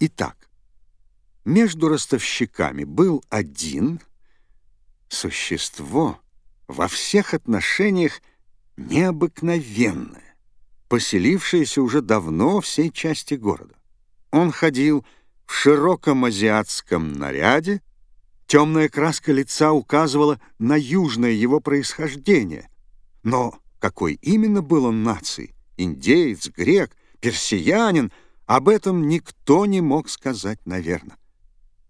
Итак, между ростовщиками был один существо во всех отношениях необыкновенное, поселившееся уже давно всей части города. Он ходил в широком азиатском наряде, темная краска лица указывала на южное его происхождение. Но какой именно был он нации, индеец, грек, персиянин, об этом никто не мог сказать, наверное.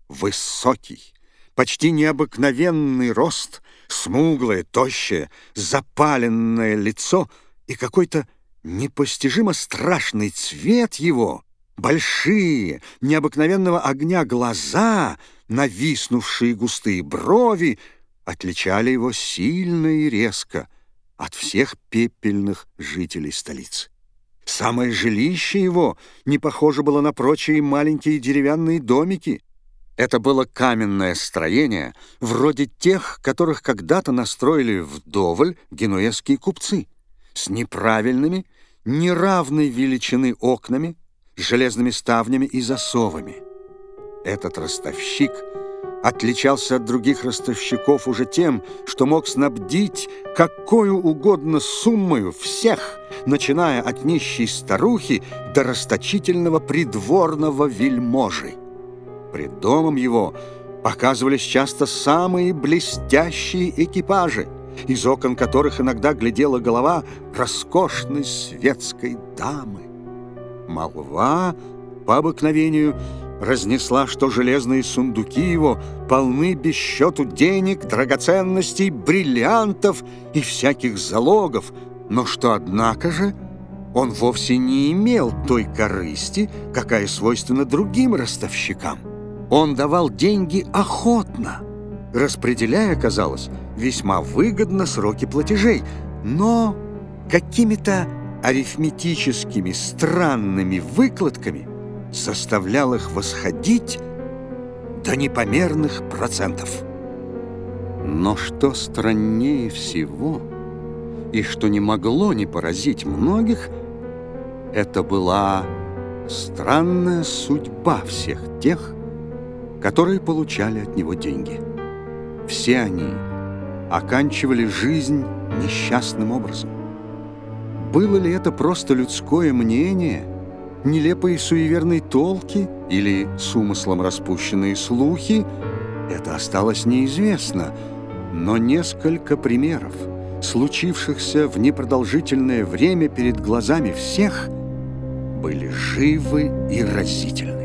Высокий, почти необыкновенный рост, смуглое, тощее, запаленное лицо и какой-то непостижимо страшный цвет его, большие, необыкновенного огня глаза, нависнувшие густые брови, отличали его сильно и резко от всех пепельных жителей столицы. Самое жилище его не похоже было на прочие маленькие деревянные домики. Это было каменное строение, вроде тех, которых когда-то настроили вдоволь генуэзские купцы, с неправильными, неравной величины окнами, железными ставнями и засовами. Этот ростовщик — отличался от других ростовщиков уже тем, что мог снабдить какую угодно суммою всех, начиная от нищей старухи до расточительного придворного вельможи. Пред домом его показывались часто самые блестящие экипажи, из окон которых иногда глядела голова роскошной светской дамы. Молва, по обыкновению, разнесла, что железные сундуки его полны без счету денег, драгоценностей, бриллиантов и всяких залогов, но что, однако же, он вовсе не имел той корысти, какая свойственна другим ростовщикам. Он давал деньги охотно, распределяя, казалось, весьма выгодно сроки платежей, но какими-то арифметическими странными выкладками – заставлял их восходить до непомерных процентов. Но что страннее всего, и что не могло не поразить многих, это была странная судьба всех тех, которые получали от него деньги. Все они оканчивали жизнь несчастным образом. Было ли это просто людское мнение – нелепые суеверные толки или с умыслом распущенные слухи, это осталось неизвестно, но несколько примеров, случившихся в непродолжительное время перед глазами всех, были живы и разительны.